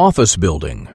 Office building.